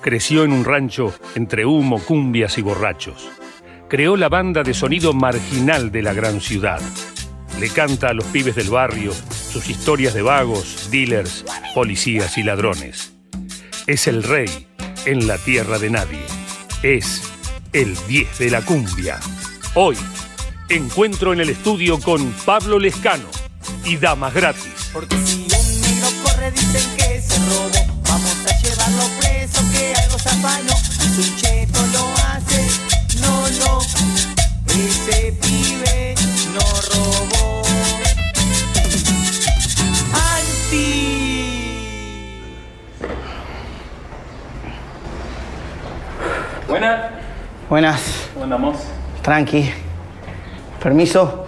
Creció en un rancho entre humo, cumbias y borrachos. Creó la banda de sonido marginal de la gran ciudad. Le canta a los pibes del barrio sus historias de vagos, dealers, policías y ladrones. Es el rey en la tierra de nadie. Es el 10 de la cumbia. Hoy, encuentro en el estudio con Pablo Lescano y Damas Gratis. Porque si un negro corre dicen que se robó un cheto lo hace, no, no Ese pibe no robó Anti Buenas. Buenas, ¿Cómo andamos? tranqui. Permiso.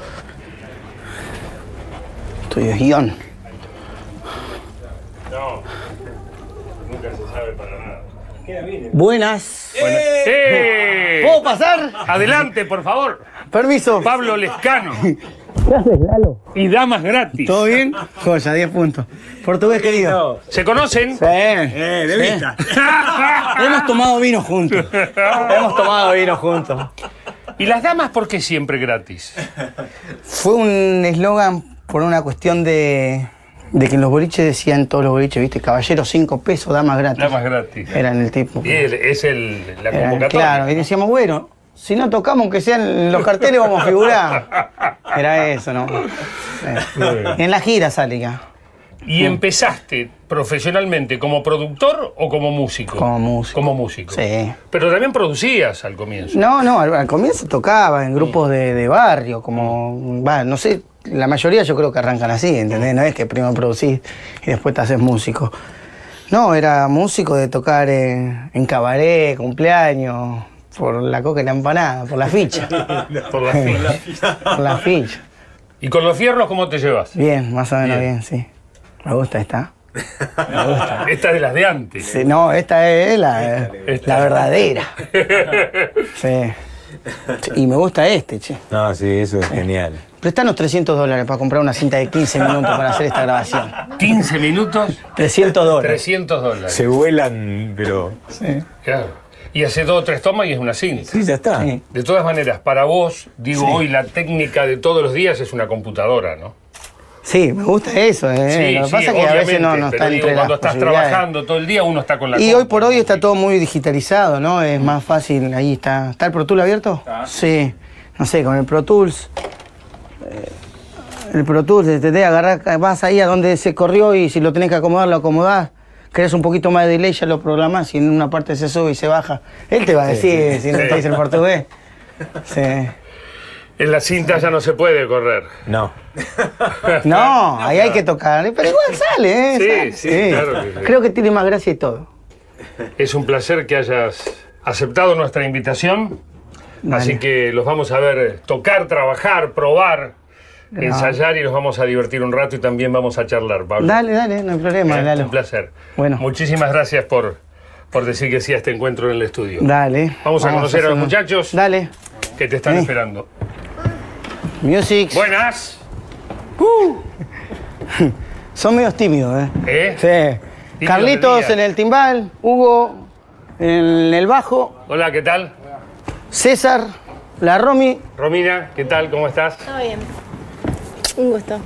Estoy de guion. No, nunca se sabe para Buenas. ¡Eh! ¿Puedo pasar? Adelante, por favor. Permiso. Pablo Lescano. Y Damas Gratis. ¿Todo bien? Joya, 10 puntos. Portugués querido. ¿Se conocen? Sí. Eh, de Sí. vista. Hemos tomado vino juntos. Hemos tomado vino juntos. ¿Y las damas por qué siempre gratis? Fue un eslogan por una cuestión de, de que en los boliches decían todos los boliches, ¿viste? Caballero 5 pesos, damas gratis. Damas gratis. Eran el tipo. Y el- es el, la Eran- convocatoria. claro, y decíamos, bueno, si no tocamos, aunque sean los carteles, vamos a figurar. Era eso, ¿no? En la gira sale ya, ¿Y empezaste profesionalmente como productor o como músico? como músico. Como músico. Sí. Pero también producías al comienzo. No, no, al, al comienzo tocaba en grupos de, de barrio, como, va, no sé, la mayoría yo creo que arrancan así, ¿entendés? No es que primero producís y después te haces músico. No, era músico de tocar en, en cabaret, cumpleaños, por la coca y la empanada, por la ficha. Por la ficha. por la ficha. ¿Y con los fierros cómo te llevas? Bien, más o menos Bien. bien, sí. Me gusta esta. Esta es de las de antes. Sí, no, esta es la, Esta. la verdadera. Sí. Y me gusta este, che. No, sí, eso es genial. Prestanos 300 dólares para comprar una cinta de 15 minutos para hacer esta grabación. 15 minutos, 300 dólares. 300 dólares. Se vuelan, pero. Sí. Claro. Y hace dos o tres tomas y es una cinta. Sí, ya está. Sí. De todas maneras, para vos, digo, Sí. hoy la técnica de todos los días es una computadora, ¿no? Sí, me gusta eso. Eh. Lo que pasa es que a veces no, no está digo, entre cuando las estás trabajando todo el día, uno está con la Y hoy por hoy está todo muy digitalizado, ¿no? Es más fácil, ahí está. ¿Está el Pro Tools abierto? Sí. No sé, con el Pro Tools. eh, El Pro Tools, te que agarrar, vas ahí a donde se corrió y si lo tenés que acomodar, lo acomodás. Querés un poquito más de delay, ya lo programás y en una parte se sube y se baja. Él te va a decir si no te dice el portugués. Sí. En la cinta ya no se puede correr. No. No, ahí hay que tocar. Pero igual sale, ¿eh? Sí, Sale. sí, claro que sí. Creo que tiene más gracia y todo. Es un placer que hayas aceptado nuestra invitación. Dale. Así que los vamos a ver eh, tocar, trabajar, probar, ensayar y nos vamos a divertir un rato y también vamos a charlar, Pablo. Dale, dale, no hay problema, Eh, Lalo. Un placer. Bueno. Muchísimas gracias por, por decir que sí a este encuentro en el estudio. Dale. Vamos a conocer a los muchachos. Dale. Que te están Sí. esperando. Music. Buenas. Son medios tímidos, ¿eh? ¿Eh? Sí. Carlitos en el timbal, Hugo en el bajo, Hola, ¿qué tal? César, la Romy, Romina, ¿qué tal? ¿Cómo estás? Todo bien. Un gusto.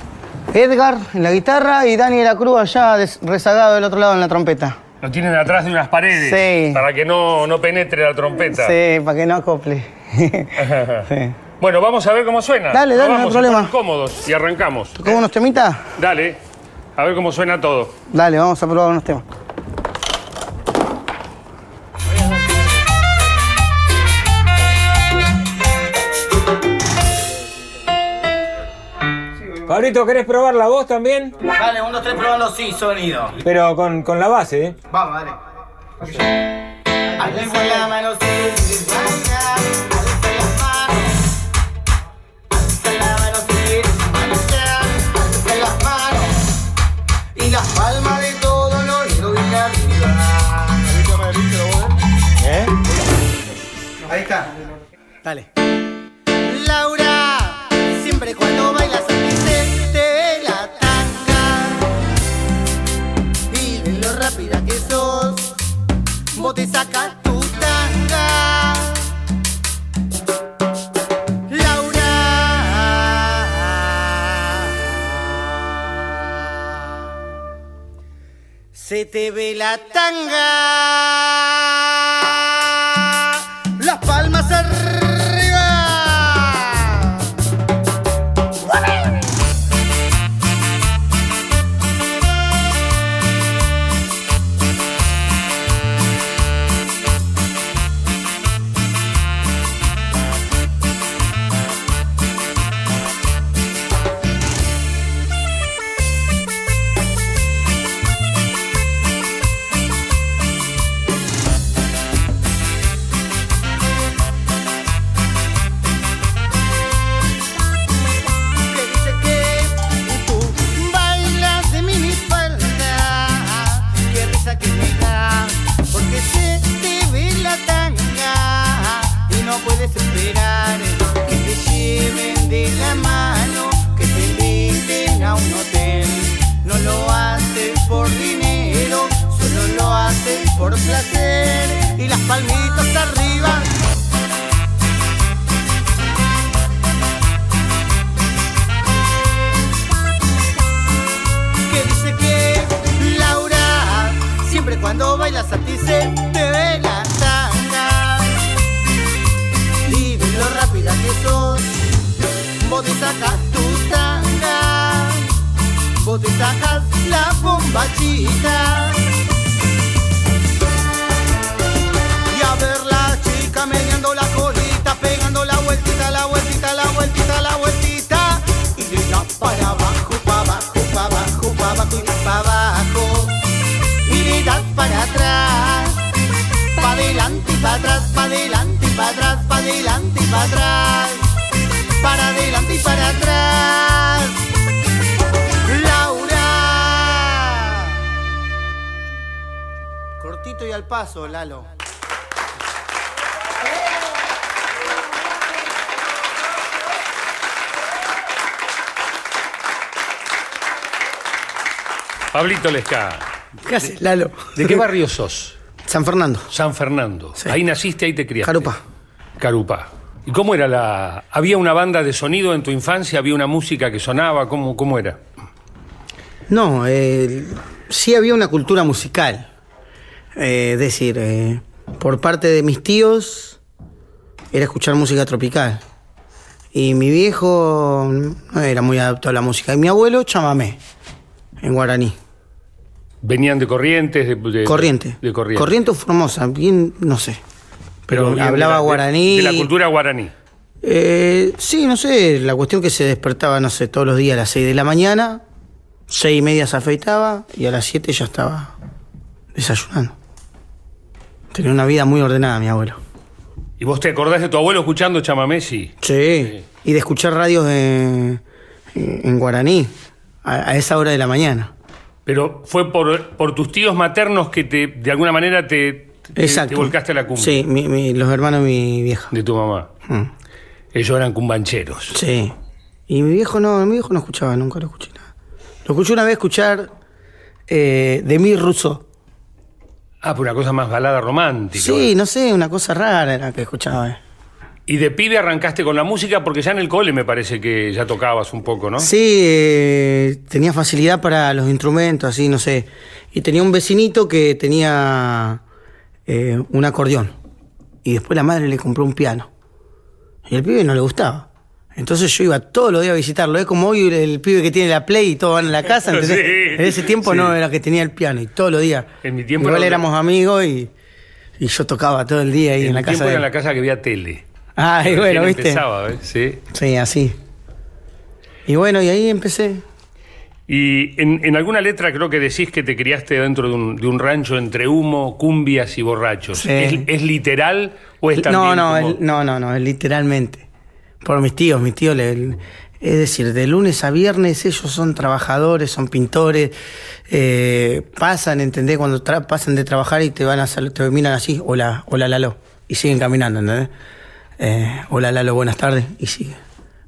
Edgar en la guitarra y Dani de la Cruz allá rezagado del otro lado en la trompeta. Lo tienen atrás de unas paredes Sí. para que no, no penetre la trompeta. Sí, para que no acople. sí. Bueno, vamos a ver cómo suena. Dale, dale, no hay Vamos, problema. se ponen cómodos y arrancamos. ¿Tocamos unos temitas? Dale, a ver cómo suena todo. Dale, vamos a probar unos temas. Pablito, ¿querés probar la voz también? Dale, uno, tres, probando sí, sonido. Pero con, con la base, ¿eh? Vamos, dale. Alza Dale. Laura, siempre cuando bailas a ti se te la tanga. Y de lo rápida que sos, vos te sacas tu tanga. Laura. Se te ve la tanga. Y para atrás. Laura. Cortito y al paso, Lalo. Pablito Lesca, ¿Qué haces, Lalo? ¿de qué barrio sos? San Fernando. San Fernando. Sí. Ahí naciste, ahí te criaste. Carupa. Carupa. ¿Y cómo era la...? ¿Había una banda de sonido en tu infancia? ¿Había una música que sonaba? ¿Cómo, cómo era? No, eh, sí había una cultura musical. Eh, es decir, eh, por parte de mis tíos era escuchar música tropical. Y mi viejo no era muy adaptado a la música. Y mi abuelo, chamamé, en guaraní. ¿Venían de Corrientes? De, de- Corriente. De Corrientes. Corriente o Formosa, bien, no sé. Pero, de hablaba de- guaraní. De, la cultura guaraní. Eh, sí, no sé, la cuestión que se despertaba, no sé, todos los días a las 6 de la mañana, seis y media se afeitaba y a las 7 ya estaba desayunando. Tenía una vida muy ordenada mi abuelo. ¿Y vos te acordás de tu abuelo escuchando chamamé? Sí. Sí. Y de escuchar radios de- en guaraní a, a esa hora de la mañana. Pero fue por, por tus tíos maternos que te, de alguna manera te, te- Exacto. te volcaste a la cumbia Sí, mi- mi- los hermanos de mi vieja. de tu mamá. Mm, Ellos eran cumbancheros. Sí. Y mi viejo no, mi viejo no escuchaba, nunca lo escuché nada. Lo escuché una vez escuchar eh, de mi ruso. Ah, por una cosa más balada romántica. Sí, no sé, una cosa rara era que escuchaba. eh. Y de pibe arrancaste con la música porque ya en el cole me parece que ya tocabas un poco, ¿no? Sí, eh, tenía facilidad para los instrumentos, así, no sé. Y tenía un vecinito que tenía eh, un acordeón. Y después la madre le compró un piano. Y al pibe no le gustaba. Entonces yo iba todos los días a visitarlo. Es como hoy el, pibe que tiene la Play y todos van a la casa. en ese tiempo sí. no era que tenía el piano y todos los días. En mi tiempo Igual era- éramos amigos y, y yo tocaba todo el día ahí en, en la casa. era en él. la casa que había tele. Ay, Recién bueno, ¿viste? Empezaba, ¿ves? Sí. Sí, así. Y bueno, y ahí empecé. Y en, en alguna letra creo que decís que te criaste dentro de un, de un rancho entre humo, cumbias y borrachos. Sí. ¿Es, es literal o es también No, no, como- el- no, no, no, es literalmente. Por mis tíos, mis tíos, le- es decir, de lunes a viernes ellos son trabajadores, son pintores, eh, pasan, ¿entendés? Cuando tra- pasan de trabajar y te van a te miran así, hola, hola Lalo, y siguen caminando, ¿entendés? Eh, hola Lalo, buenas tardes, y sigue.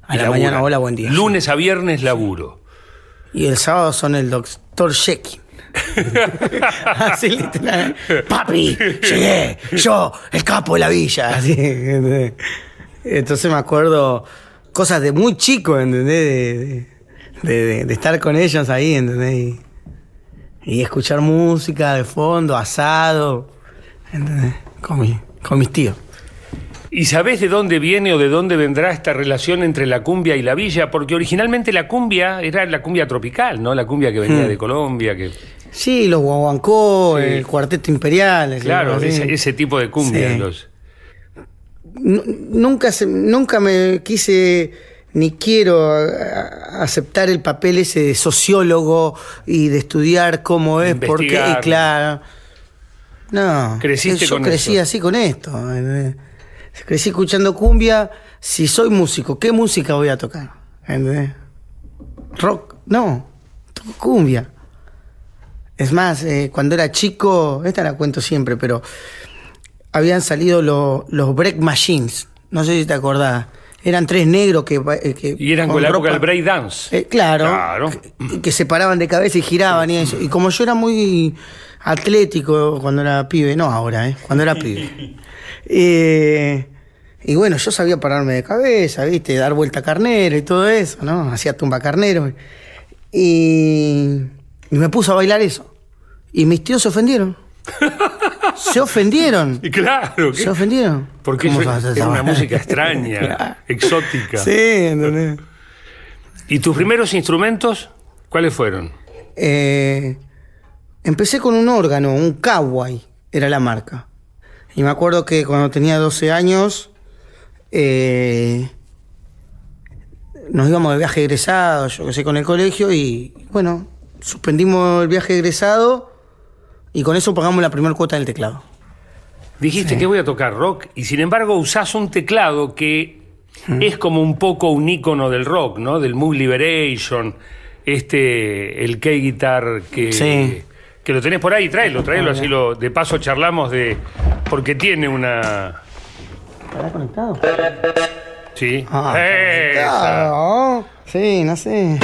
A y la mañana, hola, buen día. Lunes a viernes laburo. Y el sábado son el doctor Shekin. Así literal. Papi, llegué, yo, el capo de la villa. Así. Entonces me acuerdo cosas de muy chico, ¿entendés? De, de- de- de estar con ellos ahí, ¿entendés? Y, Y escuchar música de fondo, asado, ¿entendés? Con, mi- con mis tíos. ¿Y sabés de dónde viene o de dónde vendrá esta relación entre la cumbia y la villa? Porque originalmente la cumbia era la cumbia tropical, ¿no? La cumbia que venía Hmm. de Colombia, que Sí, los guaguancó, Sí. el cuarteto imperial. claro, ese, ese tipo de cumbia. Sí. los- Nu- nunca, se- nunca me quise ni quiero aceptar el papel ese de sociólogo y de estudiar cómo es, por qué, y claro. No, Creciste yo con crecí eso. así con esto. Crecí escuchando cumbia. Si soy músico, ¿qué música voy a tocar? ¿Entendés? Rock, no, toco cumbia. Es más, eh, cuando era chico, esta la cuento siempre, pero habían salido lo- los break machines. No sé si te acordás. Eran tres negros que. eh, que Y eran con la época ropa- del break dance. Eh, claro. Claro. Que, que se paraban de cabeza y giraban y eso. Y como yo era muy atlético cuando era pibe, no ahora, ¿eh? Cuando era pibe. Eh, y bueno, yo sabía pararme de cabeza, ¿viste? Dar vuelta a carnero y todo eso, ¿no? Hacía tumba carnero. Y, y me puso a bailar eso. Y mis tíos se ofendieron. se ofendieron. Y claro, ¿qué? Se ofendieron. porque ¿Cómo eso vas a era una música extraña, Claro. exótica. Sí, ¿entendés? ¿Y tus primeros instrumentos cuáles fueron? Eh, empecé con un órgano, un Kawai, era la marca. Y me acuerdo que cuando tenía 12 años, eh, nos íbamos de viaje egresado, yo que sé, con el colegio, y bueno, suspendimos el viaje egresado y con eso pagamos la primera cuota del teclado. Dijiste que voy a tocar rock y sin embargo usás un teclado que es como un poco un ícono del rock, ¿no? Del Mood Liberation, este, el K-Guitar que, Sí. Que lo tenés por ahí, tráelo, tráelo, así lo, de paso charlamos de, porque tiene una... ¿Estará conectado? Sí. Ah. Sí, no sé.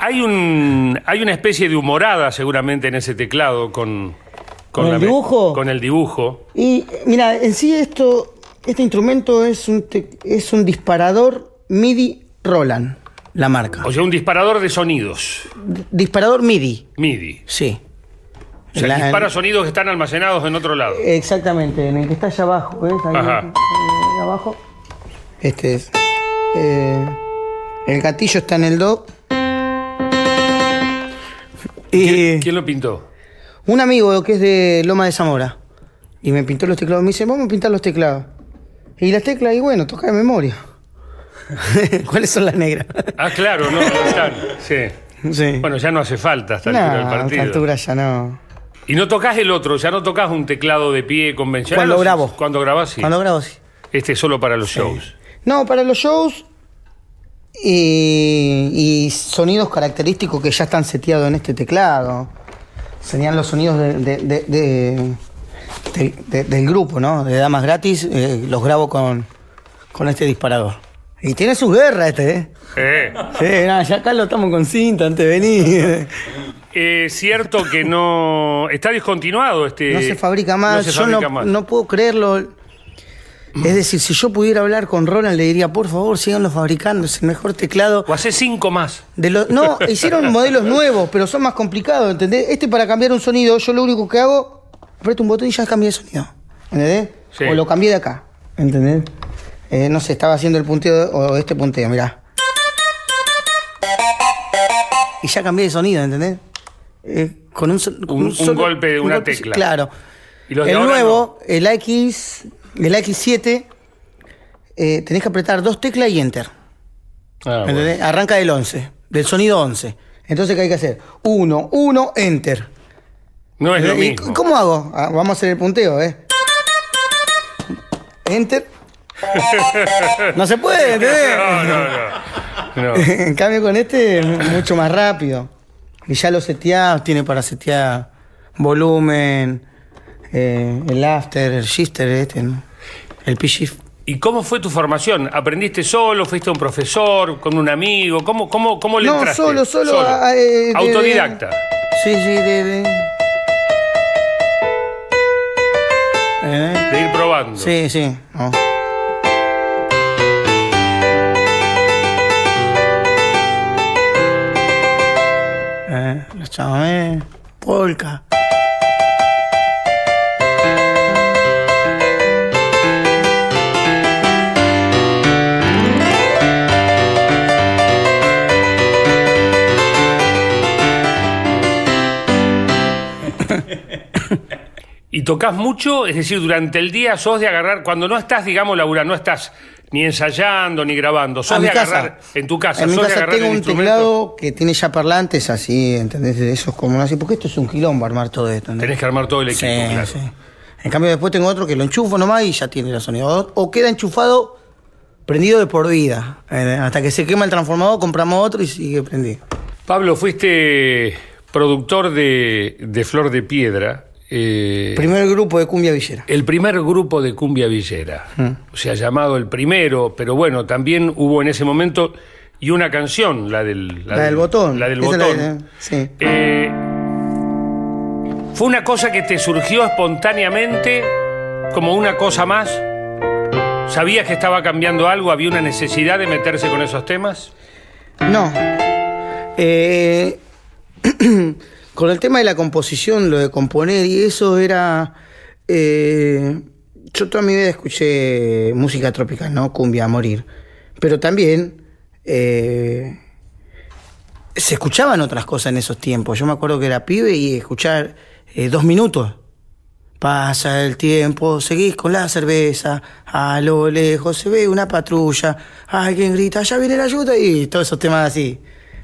Hay, un, hay una especie de humorada seguramente en ese teclado con... ¿Con el dibujo? Con el dibujo. Y mira, en sí esto, este instrumento es un, es un disparador MIDI Roland, la marca. O sea, un disparador de sonidos. Disparador MIDI, MIDI. sí. O sea, La- dispara sonidos que están almacenados en otro lado. Exactamente, en el que está allá abajo, ¿ves? Ahí, Ajá. ahí abajo. Este es. Eh, el gatillo está en el do. Y ¿Quién, quién lo pintó? un amigo que es de Loma de Zamora. Y me pintó los teclados. Me dice, vamos a pintar los teclados. Y las teclas, y bueno, toca de memoria. ¿Cuáles son las negras? Ah, claro, no, no están. Sí. sí. Bueno, ya no hace falta hasta no, el final del a partido. esta altura ya no. Y no tocas el otro, ya no tocas un teclado de pie convencional. Cuando grabo. Cuando grabas, sí. Cuando grabo, sí. Este es solo para los shows. No, para los shows y, y sonidos característicos que ya están seteados en este teclado. Serían los sonidos de- del grupo, ¿no? De Damas Gratis, eh, los grabo con, con este disparador. Y tiene su guerra este, ¿eh? Eh, Sí, no, ya acá lo estamos con cinta antes de venir. Es cierto que no. Está discontinuado este. No se fabrica más. no se yo fabrica no, más. no puedo creerlo. Es decir, si yo pudiera hablar con Roland, le diría, por favor, síganlo fabricando, es el mejor teclado. O hace cinco más. De no, hicieron modelos nuevos, pero son más complicados, ¿entendés? Este para cambiar un sonido, yo lo único que hago, aprieto un botón y ya cambié de sonido. ¿Entendés? Sí. O lo cambié de acá. ¿Entendés? Eh, no sé, estaba haciendo el punteo o este punteo, mirá. Y ya cambié de sonido, ¿entendés? Eh, con un, con Un- un golpe de un una golpe- tecla. Claro. Y los el nuevo, el X, el X7, eh, tenés que apretar dos teclas y enter. Ah. Arranca del 11, del sonido 11. Entonces, ¿qué hay que hacer? 1, 1, enter. No es lo ¿Y mismo. ¿Cómo hago? Ah, vamos a hacer el punteo, ¿eh? Enter. No se puede, ¿entendés? No, no, no. No. En cambio, con este es mucho más rápido. Y ya lo seteás, tiene para setear volumen, eh, el after, el shifter, este, ¿no? el P-shift. ¿Y cómo fue tu formación? ¿Aprendiste solo? ¿Fuiste a un profesor? ¿Con un amigo? ¿Cómo, cómo, cómo le No, entraste? solo, solo. ah, eh, de- Autodidacta. Sí, sí, de. de- ¿Eh? De ir probando. Sí, sí. no. Los chamamés, polka. ¿Y tocas mucho? Es decir, durante el día sos de agarrar, cuando no estás, digamos, laburando, no estás ni ensayando ni grabando, sos A mi de casa. agarrar en tu casa, En mi sos casa tengo un teclado que tiene ya parlantes así, ¿entendés? De esos como así, porque esto es un quilombo armar todo esto. ¿entendés? Tenés que armar todo el equipo, Sí, claro. sí. En cambio después tengo otro que lo enchufo nomás y ya tiene el sonido. O, o queda enchufado, prendido de por vida. Eh, hasta que se quema el transformador, compramos otro y sigue prendido. Pablo, fuiste productor de, de Flor de Piedra. Eh, Primer grupo de cumbia villera. el primer grupo de cumbia villera, Mm. o sea, llamado el primero, pero bueno, también hubo en ese momento y una canción, la del, La del botón. la del Esa botón. la de- sí. Eh, ¿Fue una cosa que te surgió espontáneamente, como una cosa más? ¿Sabías que estaba cambiando algo? ¿Había una necesidad de meterse con esos temas? No. Eh, con el tema de la composición, lo de componer y eso era... eh, yo toda mi vida escuché música tropical, ¿no? Cumbia a morir. Pero también eh, se escuchaban otras cosas en esos tiempos. Yo me acuerdo que era pibe y escuchar eh, dos minutos. Pasa el tiempo, seguís con la cerveza, a lo lejos se ve una patrulla, alguien grita, ya viene la ayuda y todos esos temas así.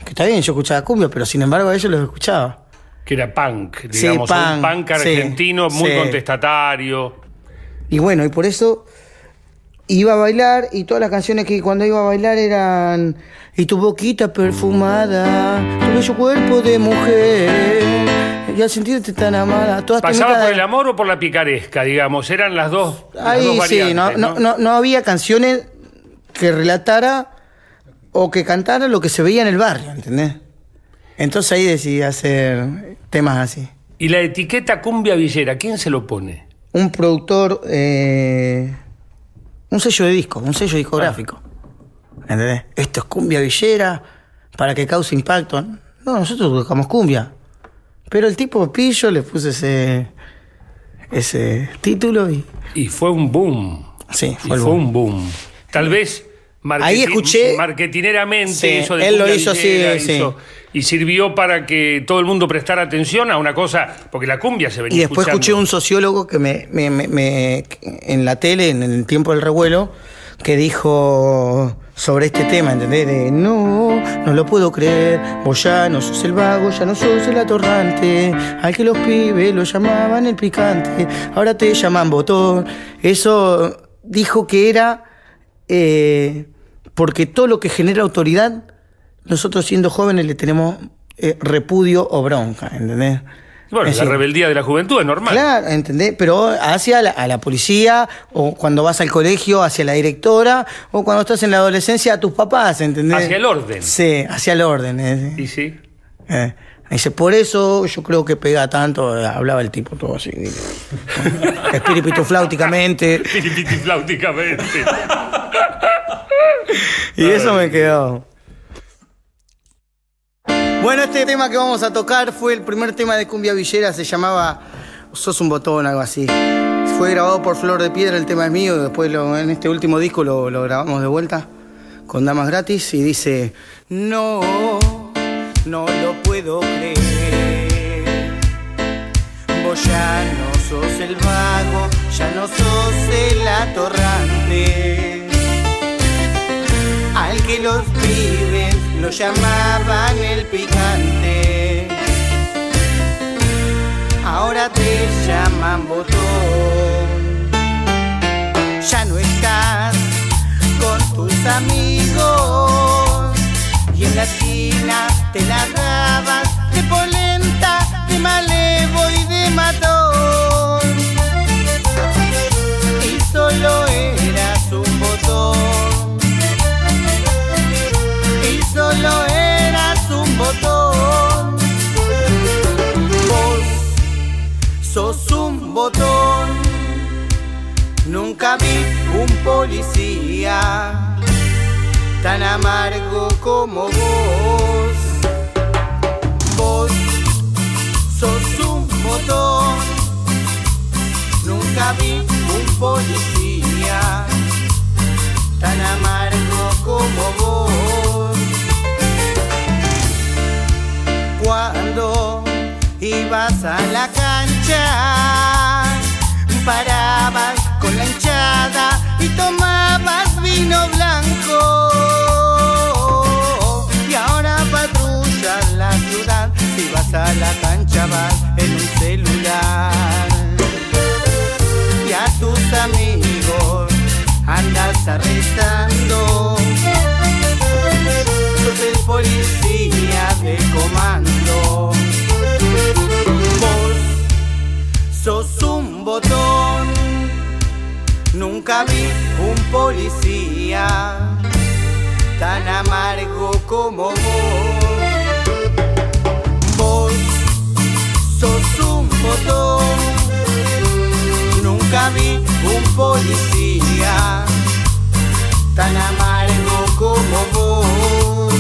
Que está bien, yo escuchaba cumbia, pero sin embargo a ellos los escuchaba. Que era punk, Sí, digamos, un punk, sí, argentino muy sí. contestatario. Y bueno, y por eso iba a bailar y todas las canciones que cuando iba a bailar eran Y tu boquita perfumada, tu bello cuerpo de mujer Y al sentirte tan amada, todas ¿Pasaba por de- el amor o por la picaresca, digamos? Eran las dos, las Ahí dos sí, no, no, no, no había canciones que relatara o que cantara lo que se veía en el barrio, ¿entendés? Entonces ahí decidí hacer temas así. Y la etiqueta cumbia villera, ¿quién se lo pone? Un productor, eh, un sello de disco, un sello discográfico. ¿Entendés? Esto es cumbia villera para que cause impacto. No, nosotros buscamos cumbia. Pero el tipo pillo le puse ese, ese título y Y fue un boom. sí, Y fue el fue un boom. Tal vez Ahí escuché- marketineramente Sí, eso de él lo hizo así, sí. y sirvió para que todo el mundo prestara atención a una cosa, porque la cumbia se venía Y después escuchando. escuché un sociólogo que me, me- me- me- en la tele, en el tiempo del revuelo, que dijo sobre este tema, ¿entendés? De, no, no lo puedo creer, vos ya no sos el vago, ya no sos el atorrante, al que los pibes lo llamaban el picante, ahora te llaman botón. Eso dijo que era eh, porque todo lo que genera autoridad, nosotros siendo jóvenes le tenemos eh, repudio o bronca, ¿entendés? Bueno, Es la decir, rebeldía de la juventud es normal. Claro, ¿entendés? Pero hacia la, a la policía, o cuando vas al colegio, hacia la directora, o cuando estás en la adolescencia, a tus papás, ¿entendés? Hacia el orden. Sí, hacia el orden. eh, Y sí. eh. Dice, por eso yo creo que pega tanto, hablaba el tipo todo así, espiripitifláuticamente, Piripitifláuticamente. y eso me quedó. Bueno, este tema que vamos a tocar fue el primer tema de Cumbia Villera, se llamaba Sos un botón, algo así. Fue grabado por Flor de Piedra, el tema es mío, después en este último disco lo, lo grabamos de vuelta con Damas Gratis y dice, no, no lo puedo creer. Vos ya no sos el vago, ya no sos el atorrante que los pibes lo llamaban el picante. Ahora te llaman botón. Ya no estás con tus amigos y en la esquina te largabas de botón. Nunca vi un policía tan amargo como vos. Vos sos un botón. Nunca vi un policía tan amargo como vos. Cuando ibas a la cancha parabas con la hinchada y tomabas vino blanco. Y ahora patrullas la ciudad, si vas a la cancha vas en un celular. Y a tus amigos andas arrestando. Sos el policía de comando. Botón. Nunca vi un policía tan amargo como vos. Vos sos un botón. Nunca vi un policía tan amargo como vos.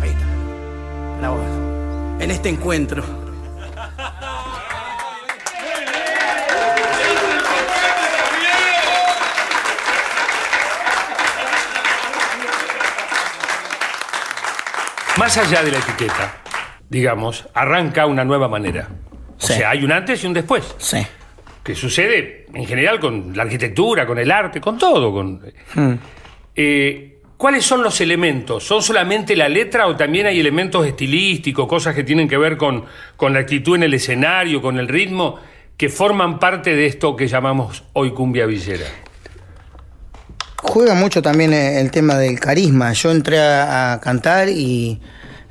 Ahí está. En este encuentro. Más allá de la etiqueta, digamos, arranca una nueva manera. O Sí. sea, hay un antes y un después. Sí. Que sucede en general con la arquitectura, con el arte, con todo. Con... Eh, ¿Cuáles son los elementos? ¿Son solamente la letra o también hay elementos estilísticos, cosas que tienen que ver con, con la actitud en el escenario, con el ritmo, que forman parte de esto que llamamos hoy cumbia villera? Juega mucho también el tema del carisma. Yo entré a, a cantar y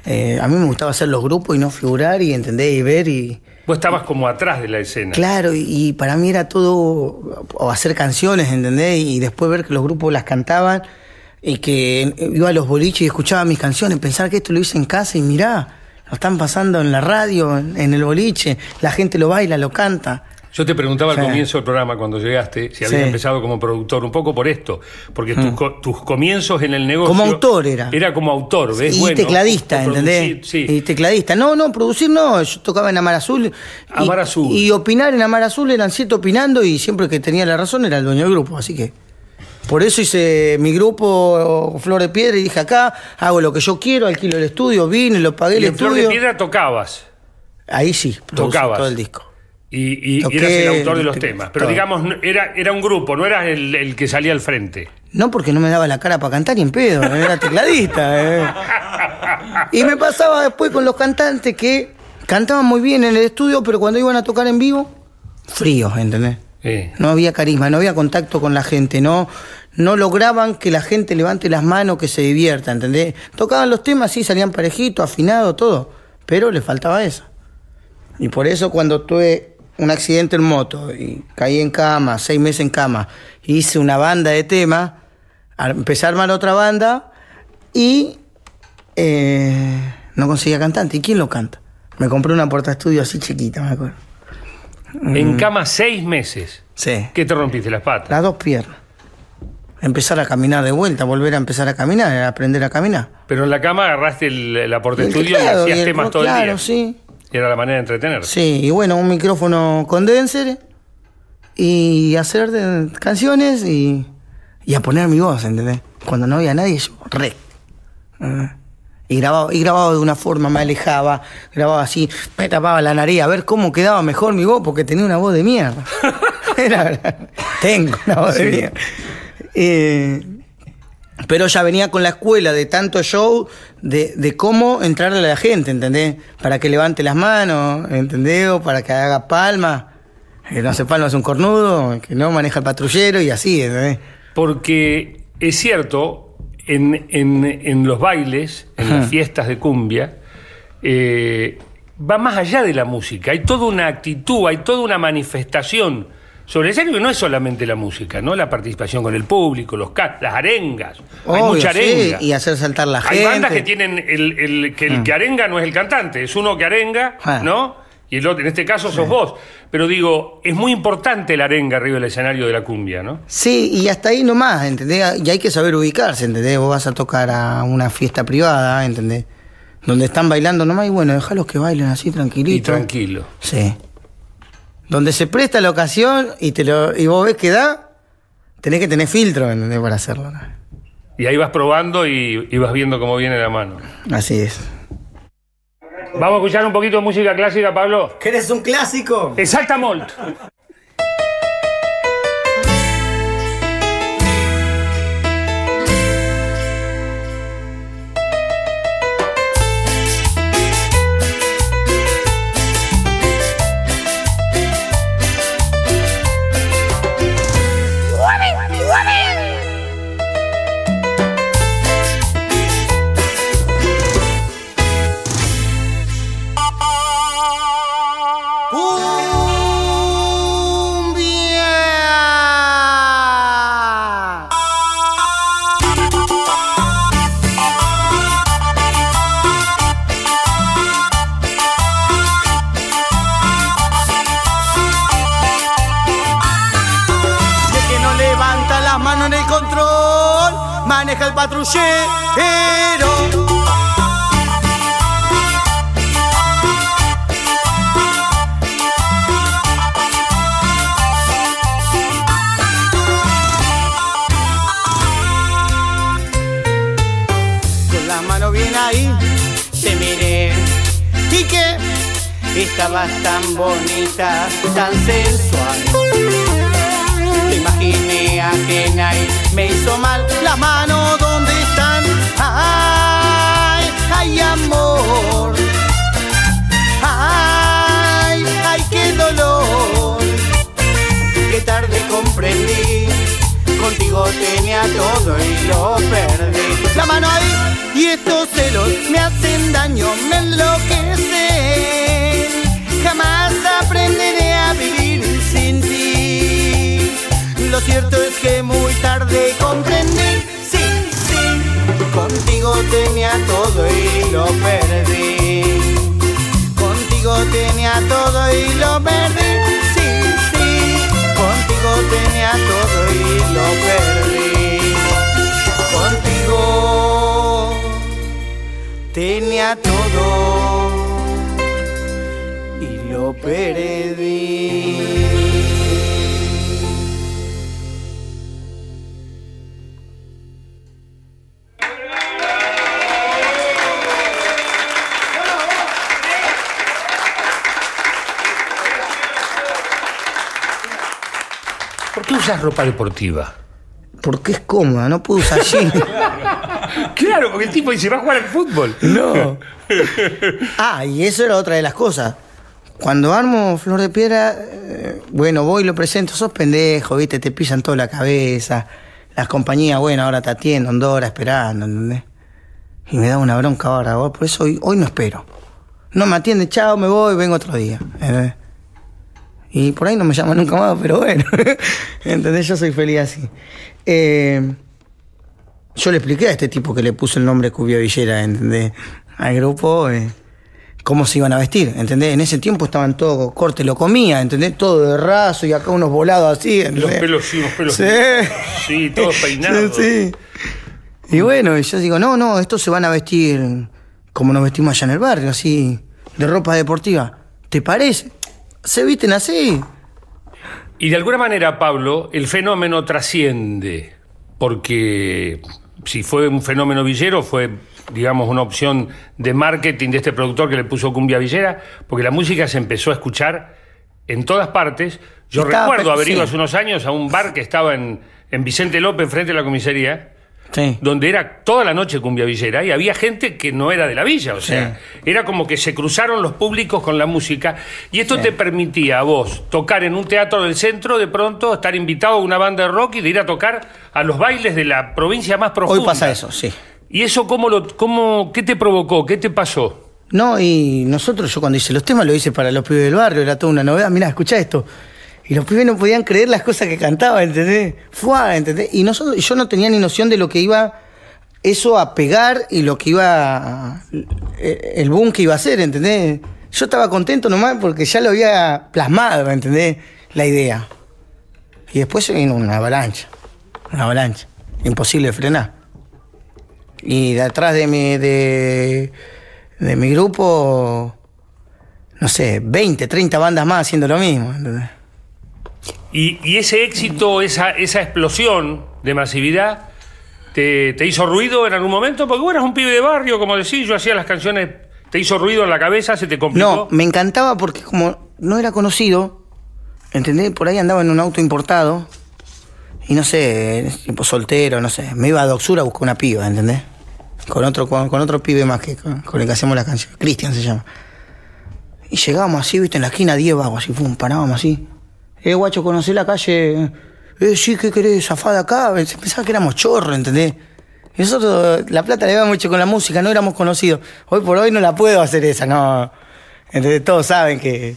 eh, a mí me gustaba hacer los grupos y no figurar y entender y ver y... Vos estabas como atrás de la escena. Claro, y, y para mí era todo o hacer canciones, ¿entendés? Y después ver que los grupos las cantaban y que iba a los boliches y escuchaba mis canciones, pensar que esto lo hice en casa y mirá, lo están pasando en la radio, en, en el boliche, la gente lo baila, lo canta. Yo te preguntaba al Sí. comienzo del programa, cuando llegaste, si habías Sí. empezado como productor, un poco por esto, porque tus, co- tus comienzos en el negocio... Como autor era. Era como autor, ¿ves? y Bueno, tecladista, ¿entendés? Sí. Y tecladista. No, no, producir no. Yo tocaba en Amar Azul. y- Amar Azul. Y, opinar en Amar Azul eran siete opinando y siempre que tenía la razón era el dueño del grupo. Así que. Por eso hice mi grupo Flor de Piedra y dije acá, hago lo que yo quiero, alquilo el estudio, vine, lo pagué Y el en Flor de estudio. Piedra tocabas. Ahí sí, Tocabas. todo el disco. Y, y eras el autor de los temas. Pero todo. digamos, era, era un grupo, no eras el, el que salía al frente. No porque no me daba la cara para cantar ni en pedo, era tecladista. eh. Y me pasaba después con los cantantes que cantaban muy bien en el estudio, pero cuando iban a tocar en vivo, fríos, ¿entendés? Eh, No había carisma, no había contacto con la gente, no, no lograban que la gente levante las manos, que se divierta, ¿entendés? Tocaban los temas, sí, salían parejitos, afinados, todo, pero le faltaba eso. Y por eso cuando tuve un accidente en moto y caí en cama, seis meses en cama, hice una banda de temas, empecé a armar otra banda y eh, no conseguía cantante. ¿Y quién lo canta? Me compré una porta estudio así chiquita, me acuerdo. En cama seis meses. Sí. ¿Qué te rompiste las patas? Las dos piernas. Empezar a caminar de vuelta, volver a empezar a caminar, a aprender a caminar. Pero en la cama agarraste el, la porta Y estudio y hacías y el- temas todo el claro, día. sí. Era la manera de entretenerse. Sí, y bueno, un micrófono condenser y hacer de- canciones y, y a poner mi voz, ¿entendés? Cuando no había nadie, yo, re. Ah. Y grababa, y grababa de una forma, me alejaba, grababa así, me tapaba la nariz a ver cómo quedaba mejor mi voz, porque tenía una voz de mierda. Era verdad. Tengo una voz de mierda. Eh, pero ya venía con la escuela de tanto show de, de cómo entrarle a la gente, ¿entendés? Para que levante las manos, ¿entendés? O para que haga palmas. Que no hace palmas un cornudo, que no maneja el patrullero y así, ¿entendés? Porque es cierto, en, en- en los bailes, en las fiestas de cumbia, eh, va más allá de la música. Hay toda una actitud, hay toda una manifestación sobre el escenario no es solamente la música, ¿no? La participación con el público, los las arengas. hay mucha sí, arenga. y hacer saltar la Hay gente. bandas que tienen el, el- que el que arenga no es el cantante, es uno que arenga, Ah. ¿no? Y el otro, en este caso sos vos. Pero digo, es muy importante la arenga arriba del escenario de la cumbia, ¿no? Sí, y hasta ahí nomás, ¿entendés? Y hay que saber ubicarse, ¿entendés? Vos vas a tocar a una fiesta privada, ¿entendés? Donde están bailando nomás y bueno, dejalos que bailen así Y tranquilito. tranquilo. Sí. Donde se presta la ocasión y, te lo, y vos ves que da, tenés que tener filtro ¿entendés? para hacerlo. ¿no? Y ahí vas probando y, y vas viendo cómo viene la mano. Así es. Vamos a escuchar un poquito de música clásica, Pablo. ¿Querés un clásico? Exactamente. Con la mano bien ahí, te miré. Y que estabas tan bonita, tan sensual. Te imaginé ajena y me hizo mal. ¿dónde están? Ay, amor. Ay, ay, qué dolor. Qué tarde comprendí. Contigo tenía todo y lo perdí. La mano ahí y estos celos me hacen daño, me enloquecen. Jamás aprenderé a vivir sin ti. Lo cierto es que muy tarde comprendí. Contigo tenía todo y lo perdí. Contigo tenía todo y lo perdí. Sí, sí, contigo tenía todo y lo perdí. Contigo tenía todo y lo perdí. Usas ropa deportiva? Porque es cómoda, no puedo usar jeans. Claro, porque el tipo dice, va a jugar al fútbol. No. Ah, y eso era otra de las cosas. Cuando armo Flor de Piedra, eh, bueno, voy y lo presento, sos pendejo, viste, te pisan toda la cabeza. Las compañías, bueno, ahora te atienden, dos horas esperando, ¿entendés? Y me da una bronca ahora, por eso hoy, hoy no espero. No me atiende, chao, me voy, vengo otro día. ¿entendés? Y por ahí no me llaman nunca más, pero bueno, ¿entendés? Yo soy feliz así. Eh, yo le expliqué a este tipo que le puso el nombre Cubia Villera, ¿entendés? Al grupo, eh, cómo se iban a vestir, ¿entendés? En ese tiempo estaban todos corte, lo comía, ¿entendés? Todo de raso y acá unos volados así, Los ¿entendés? pelos, sí, los pelos. Sí. Sí, todos peinados. Sí, sí. Y bueno, y yo digo, no, no, estos se van a vestir como nos vestimos allá en el barrio, así, de ropa deportiva. ¿Te parece? Se visten así. Y de alguna manera, Pablo, el fenómeno trasciende, porque si fue un fenómeno villero, fue, digamos, una opción de marketing de este productor que le puso cumbia villera, porque la música se empezó a escuchar en todas partes. Yo Estaba- recuerdo haber ido sí. hace unos años a un bar que estaba en, en Vicente López, frente a la comisaría, Sí. donde era toda la noche cumbia villera y había gente que no era de la villa, o sea, era como que se cruzaron los públicos con la música y esto te permitía a vos tocar en un teatro del centro, de pronto estar invitado a una banda de rock y de ir a tocar a los bailes de la provincia más profunda. Hoy pasa eso, sí. ¿Y eso cómo lo, cómo, qué te provocó? ¿Qué te pasó? No, y nosotros, yo cuando hice los temas, lo hice para los pibes del barrio, era toda una novedad. Mirá, escuchá esto. Y los pibes no podían creer las cosas que cantaba, ¿entendés? Fue, ¿entendés? Y nosotros, yo no tenía ni noción de lo que iba eso a pegar y lo que iba. a- el boom que iba a hacer, ¿entendés? Yo estaba contento nomás porque ya lo había plasmado, ¿entendés? La idea. Y después se vino una avalancha. Una avalancha. Imposible de frenar. Y de atrás de mi, de, de mi grupo, no sé, 20, 30 bandas más haciendo lo mismo. ¿entendés? Y, ese éxito, esa, esa explosión de masividad, te, te hizo ruido en algún momento? Porque vos eras un pibe de barrio, como decís, yo hacía las canciones, ¿te hizo ruido en la cabeza? ¿Se te complicó? No, me encantaba porque como no era conocido, ¿entendés? Por ahí andaba en un auto importado y no sé, tipo soltero, no sé. Me iba a Doxura a buscar una piba, ¿entendés? Con otro, con, con otro pibe más que con, con el que hacemos la canción. Cristian se llama. Y llegábamos así, viste, en la esquina 10 vagos, así, pum, parábamos así. Eh, guacho, conocí la calle. Eh, sí, ¿qué querés? Zafada acá. Pensaba que éramos chorros, ¿entendés? Y nosotros, la plata le iba mucho con la música, no éramos conocidos. Hoy por hoy no la puedo hacer esa, no. ¿Entendés? Todos saben que,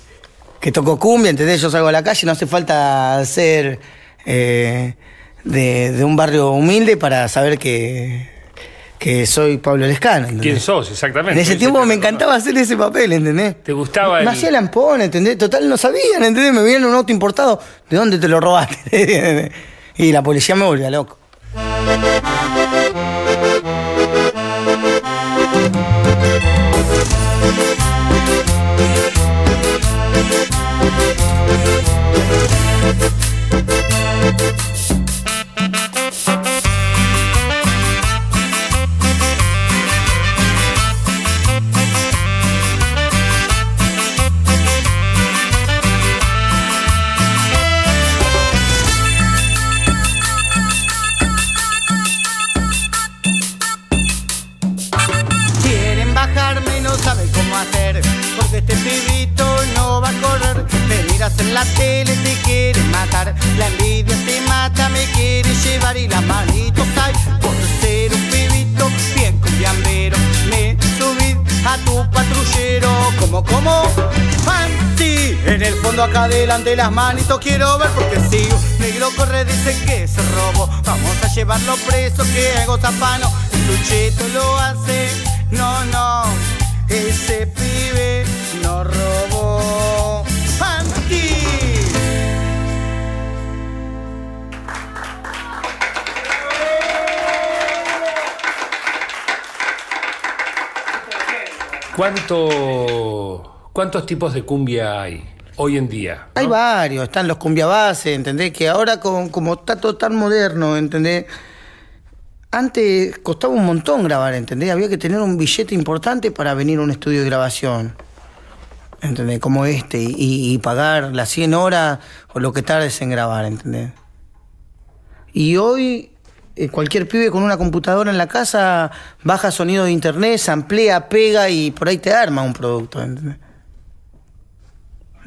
que toco cumbia, ¿entendés? Yo salgo a la calle, no hace falta ser eh, de un barrio humilde para saber que, que soy Pablo Lescano. ¿entendés? ¿Quién sos exactamente? En ese tiempo me encantaba hacer ese papel, ¿entendés? ¿Te gustaba Me el- hacía lampón, ¿entendés? Total, no sabían, ¿entendés? Me en un auto importado. ¿De dónde te lo robaste? y la policía me volvía loco. Este pibito no va a correr. Me miras en la tele, te quieren matar. La envidia te mata, me quiere llevar Y las manitos hay. Por ser un pibito bien cumbiambero Me subí a tu patrullero. Como, como, anti En el fondo acá adelante las manitos quiero ver. Porque si negro corre dicen que se robó Vamos a llevarlo preso que hago zapano El lucheto lo hace No, no, ese pibe no robó Anti ¿Cuánto, ¿Cuántos tipos de cumbia hay hoy en día? Hay varios, están los cumbia base, ¿entendés? Que ahora con, como está todo tan moderno, ¿entendés? Antes costaba un montón grabar, ¿entendés? Había que tener un billete importante para venir a un estudio de grabación, ¿entendés? Como este, y, y pagar las 100 horas o lo que tardes en grabar, ¿entendés? Y hoy eh, cualquier pibe con una computadora en la casa baja sonido de internet, samplea, pega y por ahí te arma un producto, ¿entendés?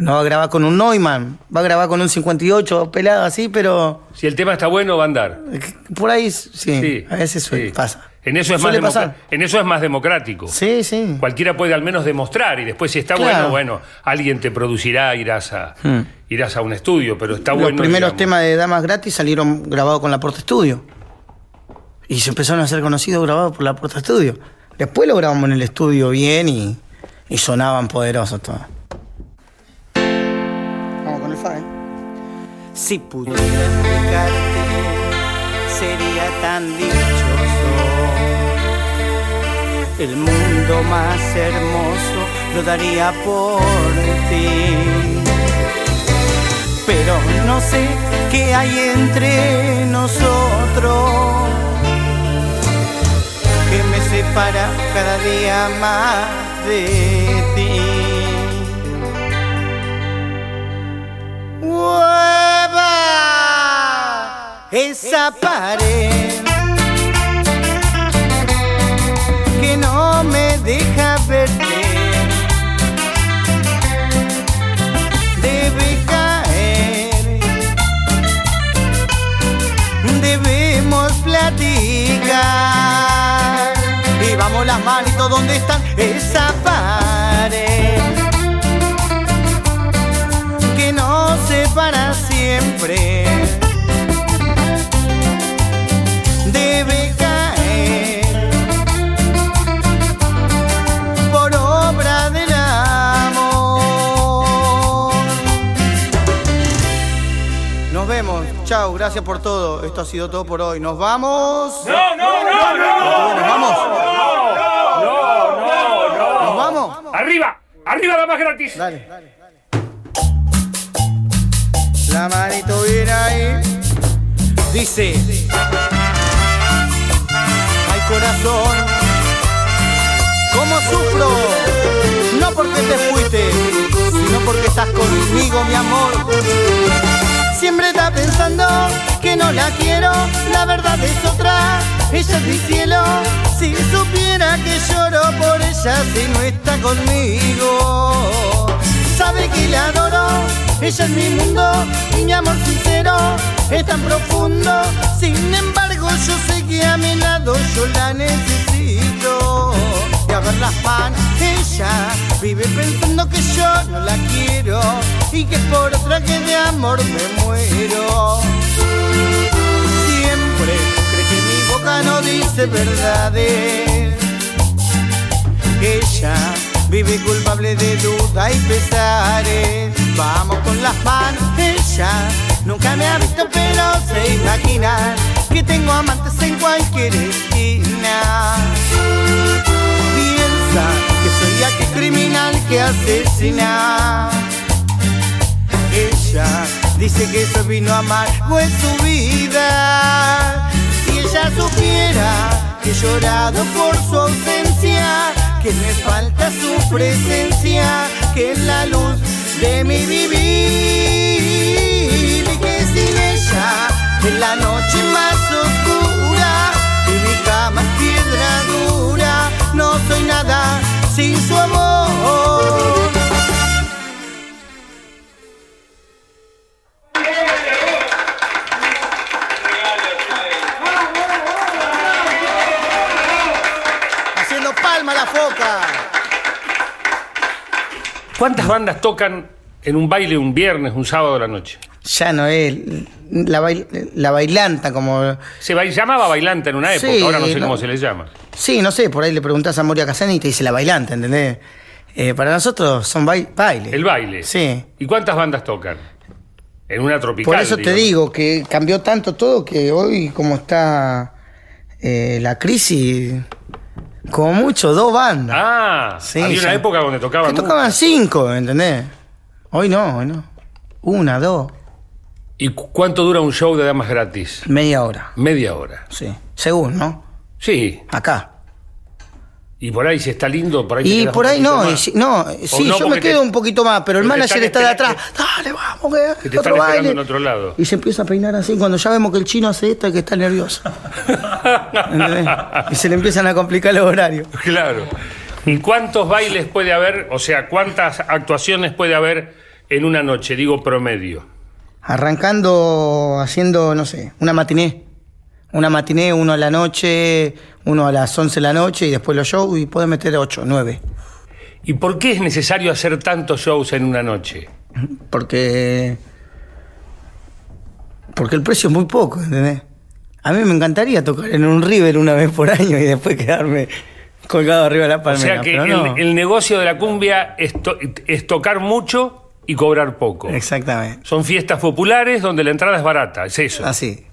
No va a grabar con un Neumann, va a grabar con un 58 pelado así, pero Si el tema está bueno, va a andar. por ahí sí, Sí, a veces suele, sí. pasa. En eso, es más pasar. en eso es más democrático. Sí, sí. Cualquiera puede al menos demostrar y después si está Claro. bueno, bueno, alguien te producirá, irás a, Hmm. irás a un estudio, pero está Los bueno. primeros digamos. temas de Damas Gratis salieron grabados con la Porta Estudio. Y se empezaron a ser conocidos grabados por la Porta Estudio. Después lo grabamos en el estudio bien y, y sonaban poderosos todos. Si pudiera explicarte, sería tan dichoso. El mundo más hermoso lo daría por ti. Pero no sé qué hay entre nosotros que me separa cada día más de ti. Esa pared que no me deja verte. Debe caer, debemos platicar. Y vamos las manitos donde están esa Chao, gracias por todo. Esto ha sido todo por hoy. Nos vamos. No, no, no, no. Nos vamos. No, no, no. Nos vamos. Arriba. ¡Arriba la más gratis! Dale. La manito viene ahí. Dice. Ay corazón. ¿Cómo sufro? No porque te fuiste, sino porque estás conmigo, mi amor. Siempre está pensando que no la quiero, la verdad es otra, ella es mi cielo. Si supiera que lloro por ella si no está conmigo, sabe que la adoro, ella es mi mundo mi amor sincero es tan profundo. Sin embargo, yo sé que a mi lado yo la necesito. Y a ver las manos, ella vive pensando que yo no la quiero y que por otra que de amor me muero. Siempre cree que mi boca no dice verdades. Ella vive culpable de duda y pesares. Vamos con las manos, ella nunca me ha visto, pero se imagina que tengo amantes en cualquier esquina. Que asesina. Ella dice que eso vino a amar fue su vida. Si ella supiera que he llorado por su ausencia, que me falta su presencia, que es la luz de mi vivir. Y que sin ella es la noche más oscura, y mi cama piedra dura, no soy nada sin su amor. Haciendo palma la foca. ¿Cuántas bandas tocan en un baile un viernes, un sábado a la noche? Ya no es la, bail- la bailanta como... Se ba- llamaba bailanta en una época, Sí, ahora no sé no. cómo se le llama. Sí, no sé, por ahí le preguntás a Moria Casani y te dice la bailanta, ¿entendés? Eh, para nosotros son bai- bailes. El baile. Sí. ¿Y cuántas bandas tocan? En una tropical. Por eso te digo. que cambió tanto todo que hoy como está eh, la crisis, como mucho, dos bandas. Ah, Sí, había una época donde tocaban. que tocaban cinco, ¿entendés? Hoy no, hoy no. Una, dos, ¿Y cu- cuánto dura un show de damas gratis? media hora. Media hora. Sí. Según, ¿no? Sí. Acá. Y por ahí, si está lindo, por ahí. Y por ahí no, y más. si- no, sí, no, yo me quedo te- un poquito más, pero el manager está de esperando- atrás. Dale, vamos, que, Que te otro están baile. en otro lado. Y se empieza a peinar así. Cuando ya vemos que el chino hace esto, hay que estar nervioso. Y se le empiezan a complicar los horarios. Claro. ¿Y cuántos bailes puede haber? O sea, ¿cuántas actuaciones puede haber en una noche? Digo promedio. Arrancando haciendo, no sé, una matiné. Una matiné, uno a la noche, uno a las 11 de la noche y después los shows y puede meter 8, 9. ¿Y por qué es necesario hacer tantos shows en una noche? Porque. Porque el precio es muy poco, ¿entendés? A mí me encantaría tocar en un River una vez por año y después quedarme colgado arriba de la O palmera. sea que el, no. el negocio de la cumbia es, to- es tocar mucho y cobrar poco. Exactamente. Son fiestas populares donde la entrada es barata, es eso. Así.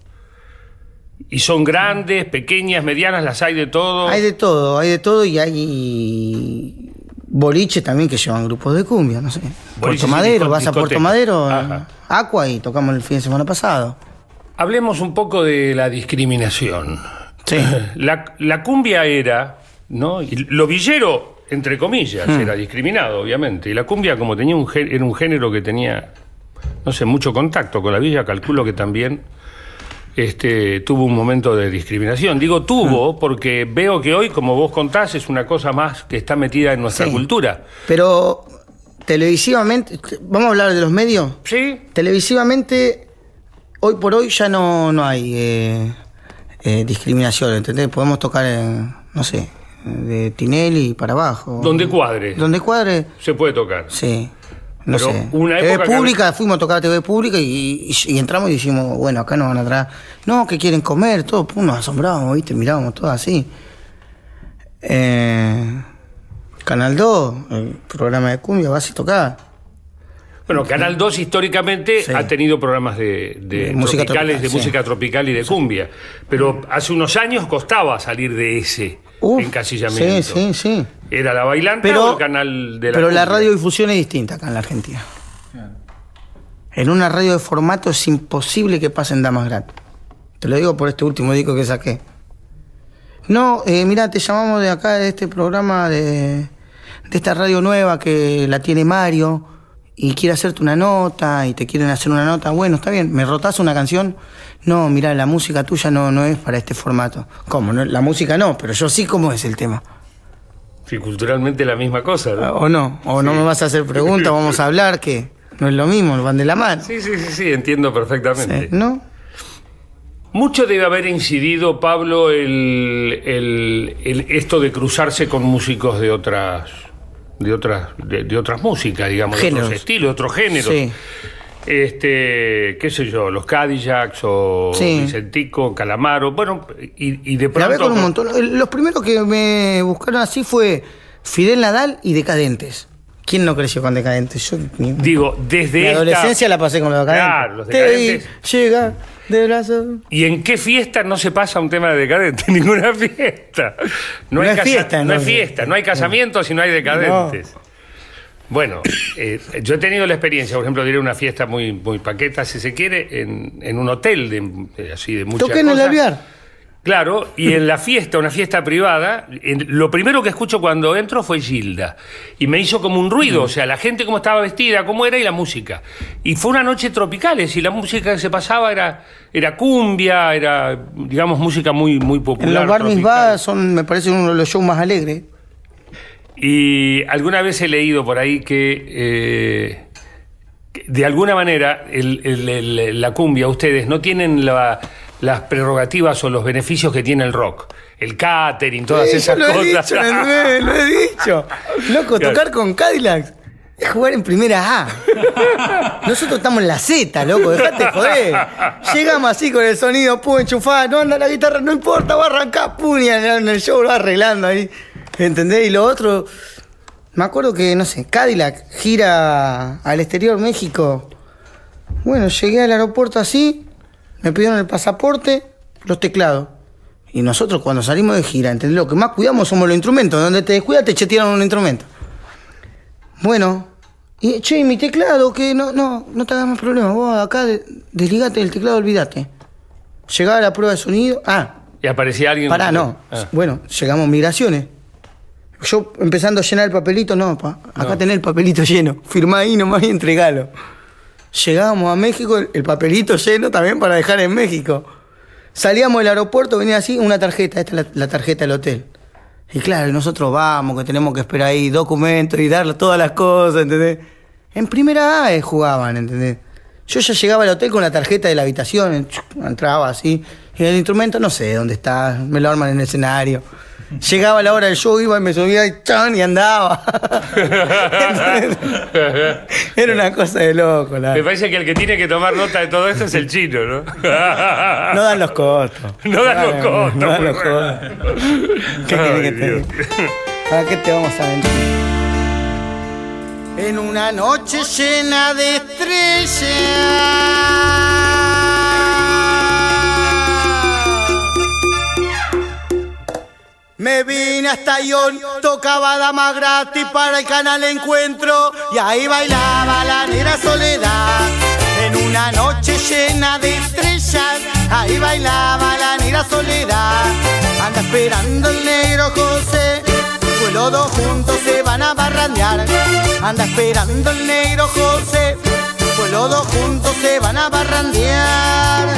Y son grandes, pequeñas, medianas, las hay de todo. Hay de todo, hay de todo y hay boliches también que llevan grupos de cumbia, no sé. Puerto Madero, vas a Puerto. Madero, Ajá. Aqua y tocamos el fin de semana pasado. Hablemos un poco de la discriminación. Sí. La, la cumbia era, ¿no? Y lo villero, entre comillas, Hmm. era discriminado, obviamente. Y la cumbia, como tenía un era un género que tenía, no sé, mucho contacto con la villa, calculo que también este, tuvo un momento de discriminación. Digo tuvo Hmm. porque veo que hoy, como vos contás, es una cosa más que está metida en nuestra Sí. cultura. Pero televisivamente, vamos a hablar de los medios. ¿Sí? Televisivamente, hoy por hoy ya no, no hay eh, eh, discriminación, ¿entendés? Podemos tocar, en, no sé, de Tinelli para abajo. Donde cuadre. Donde cuadre, Se puede tocar. sí. No Pero sé. una TV época que- pública, fuimos a tocar a TV pública y, y- y entramos y dijimos, bueno, acá nos van a traer. No, que quieren comer, todo. Pum, nos asombrábamos, ¿viste? Mirábamos todo así. Eh, Canal 2, el programa de cumbia, vas y tocar. Bueno, Canal 2 históricamente Sí. ha tenido programas de, de De música tropicales, tropical, de sí. música tropical y de cumbia, pero hace unos años costaba salir de ese. Uf, encasillamiento. Sí, sí, sí. ¿Era la bailanta Pero- o el canal de la Pero la radiodifusión es distinta acá en la Argentina. En una radio de formato es imposible que pasen damas gratis. Te lo digo por este último disco que saqué. No, eh, mira, te llamamos de acá, de este programa, de, de esta radio nueva que la tiene Mario y quiere hacerte una nota y te quieren hacer una nota. Bueno, está bien, ¿me rotás una canción? No, mira, la música tuya no, no es para este formato. ¿Cómo? No, la música no, pero yo sí, ¿cómo es el tema? Sí, culturalmente la misma cosa, ¿no? O no, o no me vas a hacer preguntas, vamos a hablar, que no es lo mismo, van de la mano. Sí, sí, sí, sí, entiendo perfectamente. Sí, ¿No? Mucho debe haber incidido, Pablo, el, el- el- esto de cruzarse con músicos de otras de otras de, de otras músicas, digamos, de otros estilos, de otros géneros. Sí. Este, qué sé yo, los Cadillacs o Sí. Vicentico, Calamaro, bueno, y, y de pronto con un montón. Los primeros que me buscaron así fue Fidel Nadal y Decadentes. ¿Quién no creció con Decadentes? Yo, digo, desde mi esta- adolescencia la pasé con los Decadentes. Claro, los Te Decadentes. vi llegar de. ¿Y en qué fiesta no se pasa un tema de decadente? Ninguna fiesta. No es fiesta, no, no. es fiesta, no hay casamientos y no hay decadentes. Bueno, eh, yo he tenido la experiencia, por ejemplo, de ir a una fiesta muy, muy paqueta, si se quiere, en, en un hotel de, de- así de muchas Toqué en el cosas. Claro, y en la fiesta, una fiesta privada, en- lo primero que escucho cuando entro fue Gilda. Y me hizo como un ruido, o sea, la gente cómo estaba vestida, cómo era y la música. Y fue una noche tropical, y la música que se pasaba era, era cumbia, era, digamos, música muy, muy En popular. los bar mitzvah son, me parece, uno de los shows más alegres. Y alguna vez he leído por ahí que, eh, de alguna manera el- el- el- la cumbia, ustedes no tienen la- las prerrogativas o los beneficios que tiene el rock. El catering, todas Sí, esas yo lo he cosas. dicho, ¿entendés? lo he dicho. Loco, Claro. tocar con Cadillac es jugar en primera A. Nosotros estamos en la Z, loco, dejate de joder. Llegamos así con el sonido, pum, enchufada, no anda la guitarra, no importa, va a arrancar, pum, y en el show lo va arreglando ahí. ¿Entendés? Y lo otro, me acuerdo que, no sé, Cadillac gira al exterior, México. Bueno, llegué al aeropuerto así, me pidieron el pasaporte, los teclados. Y nosotros cuando salimos de gira, ¿entendés? Lo que más cuidamos somos los instrumentos. Donde te descuidas te chetearon un instrumento. Bueno, y che, ¿y mi teclado, que no, no, no te hagas más problemas. Vos acá de- desligate del teclado, olvídate. Llegaba la prueba de sonido. Ah, Y aparecía alguien. pará, no. Ah. Bueno, llegamos a migraciones. Yo empezando a llenar el papelito, no, pa, acá tenés el papelito lleno. Firmá ahí nomás y entregalo. Llegábamos a México, el- el papelito lleno también para dejar en México. Salíamos del aeropuerto, venía así, una tarjeta, esta es la, la tarjeta del hotel. Y claro, nosotros vamos, que tenemos que esperar ahí documentos y dar todas las cosas, ¿entendés? En primera A eh, jugaban, ¿entendés? Yo ya llegaba al hotel con la tarjeta de la habitación, entraba así, y el instrumento no sé dónde está, me lo arman en el escenario. Llegaba la hora del show, iba y me subía y chan y andaba. Era una cosa de loco, la Me parece que el que tiene que tomar nota de todo esto es el chino, ¿no? No dan los costos. No dan los costos, No dan los costos. ¿Qué querés que te Ay? ¿Para qué te vamos a mentir? En una noche llena de estrellas. Me vine hasta Ion, tocaba dama gratis para el canal Encuentro y ahí bailaba la negra soledad. En una noche llena de estrellas, ahí bailaba la negra soledad. Anda esperando el negro José, pues los dos juntos se van a barrandear. Anda esperando el negro José, pues los dos juntos se van a barrandear.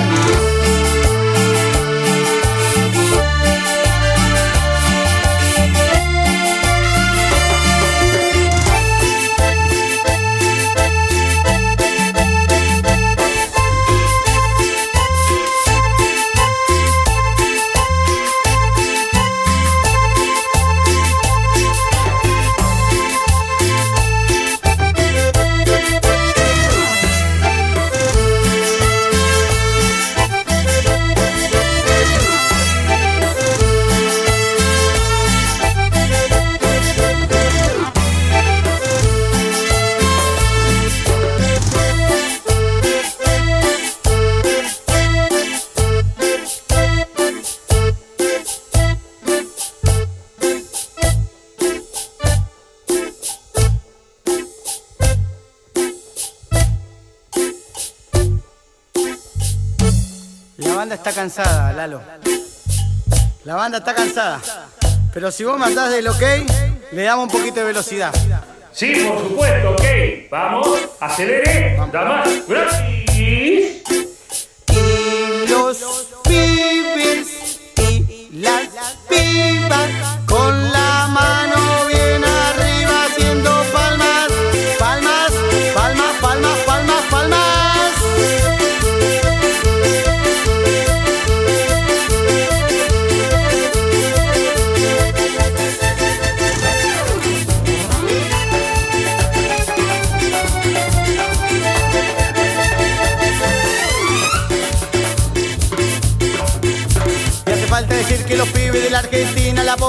Si vos mandás del ok, le damos un poquito de velocidad. Sí, por supuesto, ok. Vamos, acelere, damas, gratis. Y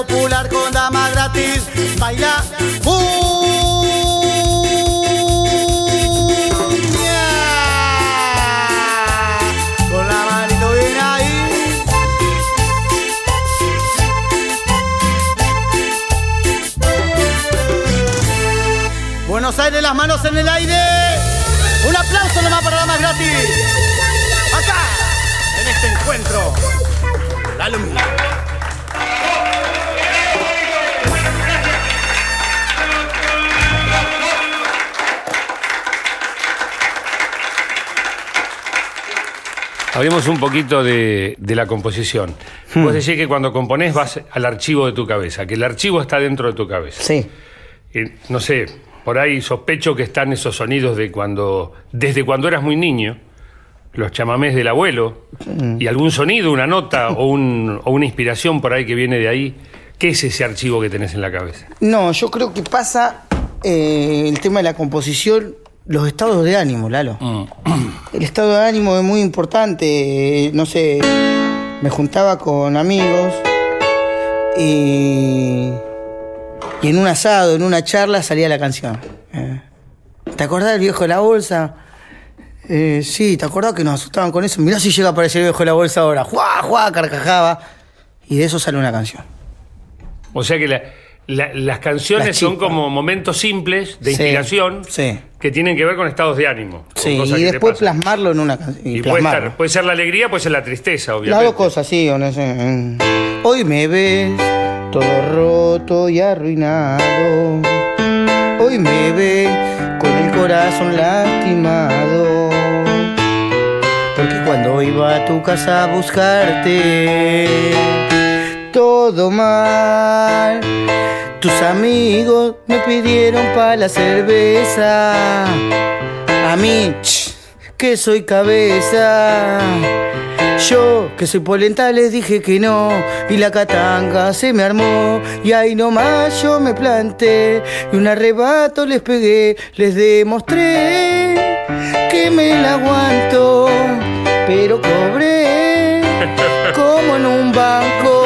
popular con dama gratis, baila. Con la manito bien ahí. Buenos Aires, las manos en el aire. Un aplauso nomás para damas gratis. Acá, en este encuentro. La alumna. Hablemos un poquito de, de la composición. Vos decís que cuando componés vas al archivo de tu cabeza, que el archivo está dentro de tu cabeza. Sí. Eh, no sé, por ahí sospecho que están esos sonidos de cuando, desde cuando eras muy niño, los chamamés del abuelo, y algún sonido, una nota o, un- o una inspiración por ahí que viene de ahí. ¿Qué es ese archivo que tenés en la cabeza? No, yo creo que pasa eh, el tema de la composición, los estados de ánimo, Lalo. El estado de ánimo es muy importante. eh, No sé, me juntaba con amigos y, y en un asado, en una charla salía la canción. Eh, ¿Te acordás del viejo de la bolsa? Eh, sí, ¿te acordás que nos asustaban con eso? Mirá si llega a aparecer el viejo de la bolsa ahora. ¡Juá, juá! Carcajaba. Y de eso sale una canción. O sea que la- la- las canciones Las son como momentos simples de inspiración sí. que tienen que ver con estados de ánimo. Sí, y después plasmarlo en una canción. Y Y, puede, plasmarlo. estar- puede ser la alegría, puede ser la tristeza, Las obviamente. dos cosas, sí. o no sé. Hoy me ves todo roto y arruinado. Hoy me ves con el corazón lastimado. Porque cuando iba a tu casa a buscarte, todo mal. Tus amigos me pidieron para la cerveza. A mí, que soy cabeza. Yo, que soy polenta, les dije que no. Y la catanga se me armó. Y ahí nomás yo me planté. Y un arrebato les pegué. Les demostré que me la aguanto. Pero cobré como en un banco.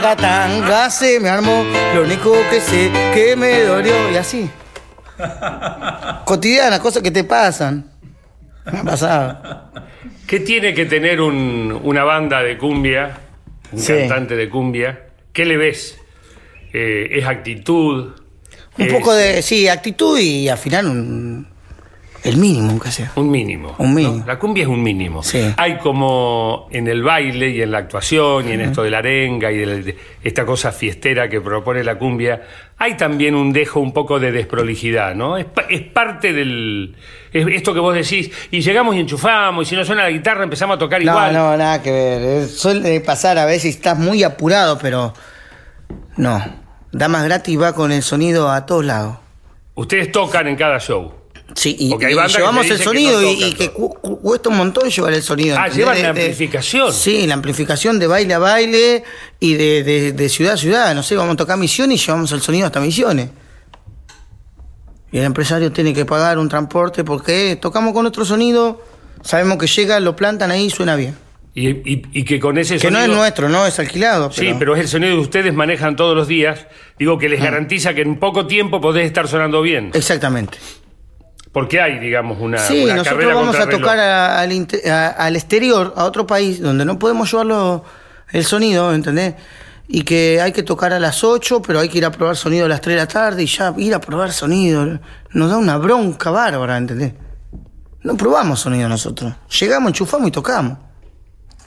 Catanga se me armó. Lo único que sé que me dolió. Y así. Cotidianas, cosas que te pasan. Me ha pasado. ¿Qué tiene que tener un- una banda de cumbia, un Sí. cantante de cumbia? ¿Qué le ves? Eh, ¿Es actitud? Un ¿Es poco de, sí, actitud y al final un, el mínimo, aunque sea. Un mínimo. Un mínimo. ¿no? La cumbia es un mínimo. Sí. Hay como en el baile y en la actuación y en esto de la arenga y de, de esta cosa fiestera que propone la cumbia, hay también un dejo un poco de desprolijidad, ¿no? Es, pa- es parte del... es esto que vos decís, y llegamos y enchufamos, y si no suena la guitarra empezamos a tocar No, igual. no, nada que ver. Eh, Suele pasar a veces, estás muy apurado, pero no. Damas gratis va con el sonido a todos lados. Ustedes tocan en cada show. Sí, y, Porque hay bandas llevamos el que sonido no y- tocan y, que todo. cu- cu- cuesta un montón llevar el sonido. Ah, llevan De- la de- amplificación. Sí, la amplificación de baile a baile y de, de- de ciudad a ciudad. No sé, vamos a tocar misiones y llevamos el sonido hasta misiones. Y el empresario tiene que pagar un transporte porque tocamos con otro sonido, sabemos que llega, lo plantan ahí y suena bien. Y, y- y que con ese Que no sonido... es nuestro, no es alquilado. Sí, pero es el sonido que ustedes manejan todos los días. Digo que les garantiza que en poco tiempo podés estar sonando bien. Exactamente. Porque hay, digamos, una, Sí, una nosotros carrera vamos a tocar a- al, inte- a- al exterior, a otro país, donde no podemos llevarlo el sonido, ¿entendés? Y que hay que tocar a las 8, pero hay que ir a probar sonido a las 3 de la tarde y ya ir a probar sonido nos da una bronca bárbara, ¿entendés? No probamos sonido nosotros. Llegamos, enchufamos y tocamos.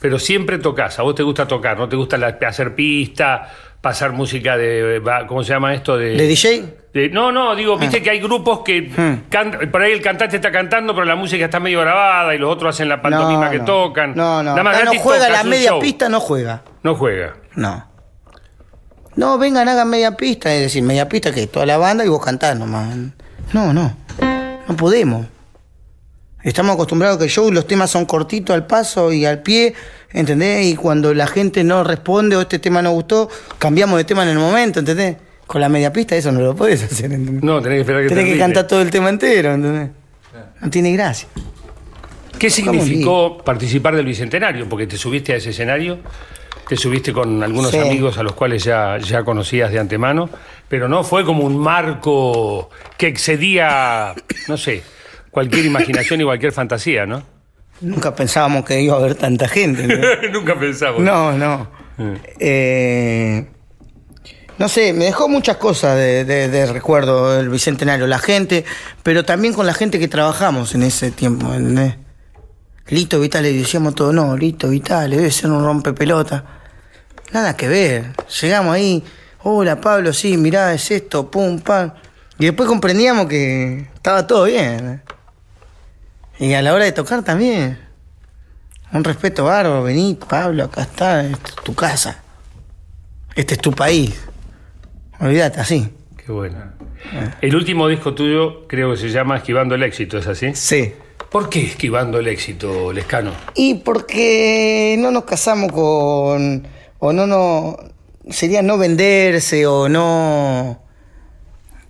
Pero siempre tocas, a vos te gusta tocar, no te gusta la- hacer pista, pasar música de, ¿cómo se llama esto? ¿De DJ? De- no, no, digo, viste que hay grupos que Hmm. can- por ahí el cantante está cantando, pero la música está medio grabada y los otros hacen la pantomima No, que no. tocan. No, no. Nada más no juega la media show. pista, no juega. No juega. No. No, vengan, hagan media pista, es decir, media pista que toda la banda y vos cantás nomás. No, no. No podemos. Estamos acostumbrados a que show los temas son cortitos al paso y al pie, ¿entendés? Y cuando la gente no responde o este tema no gustó, cambiamos de tema en el momento, ¿entendés? Con la media pista eso no lo puedes hacer, ¿entendés? No, tenés que esperar que Tenés que termine. cantar todo el tema entero, ¿entendés? No tiene gracia. ¿Qué significó participar del Bicentenario? Porque te subiste a ese escenario, te subiste con algunos Sí. amigos a los cuales ya, ya conocías de antemano, pero no fue como un marco que excedía, no sé, cualquier imaginación y cualquier fantasía, ¿no? Nunca pensábamos que iba a haber tanta gente. Nunca pensamos. No, no. Eh, no sé, me dejó muchas cosas de, de- de recuerdo el Bicentenario, la gente, pero también con la gente que trabajamos en ese tiempo. ¿entendés? Lito Vitale, decíamos todo, no, Lito Vitale, debe ser un rompepelota. Nada que ver. Llegamos ahí, hola Pablo, sí, mirá, es esto, pum, pam. Y después comprendíamos que estaba todo bien. Y a la hora de tocar también. Un respeto bárbaro, vení, Pablo, acá está, esta es tu casa. Este es tu país. Olvídate, así. Qué bueno. El último disco tuyo creo que se llama Esquivando el éxito, ¿es así? Sí. ¿Por qué Esquivando el éxito, Lescano? Y porque no nos casamos con. o no no. sería no venderse o no.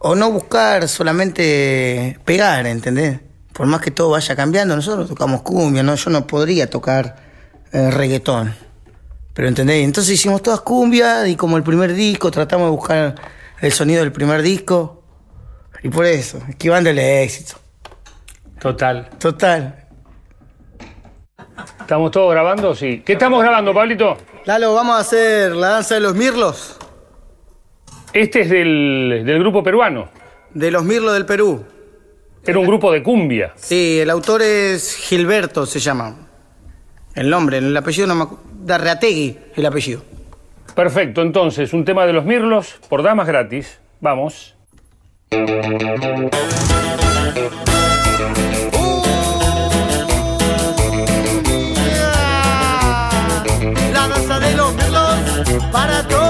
o no buscar solamente pegar, ¿entendés? Por más que todo vaya cambiando, nosotros tocamos cumbia, ¿no? Yo no podría tocar eh, reggaetón. Pero ¿entendés? Entonces hicimos todas cumbias y como el primer disco tratamos de buscar el sonido del primer disco. Y por eso, esquivándole éxito. Total. Total. ¿Estamos todos grabando? Sí. ¿Qué estamos grabando, Pablito? Lalo, vamos a hacer la danza de los mirlos. Este es del, del grupo peruano. De los mirlos del Perú. Era un grupo de cumbia. Sí, el autor es Gilberto, se llama. El nombre, el apellido no me acu- Darreategui, el apellido. Perfecto, entonces, un tema de los Mirlos por damas gratis. Vamos. La danza de los mirlos para toda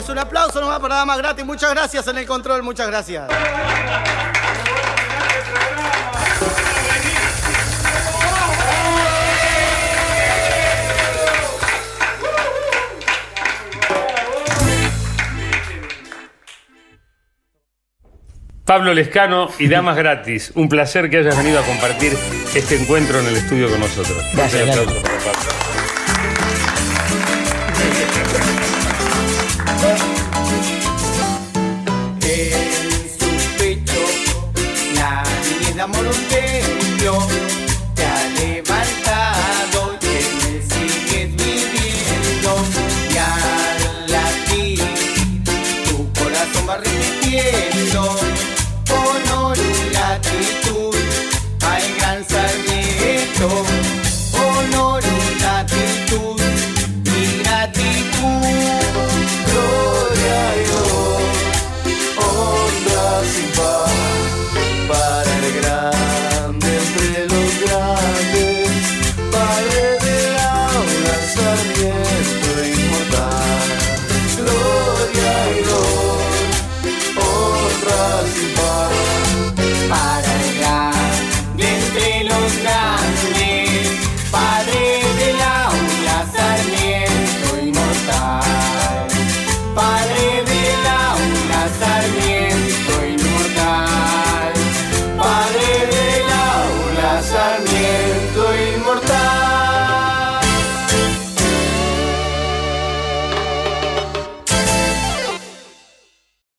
señores. Un aplauso nos va para nada más gratis. Muchas gracias en el control, muchas gracias. Pablo Lescano y Damas Gratis, un placer que hayas venido a compartir este encuentro en el estudio con nosotros. Gracias. Un aplauso para Pablo. La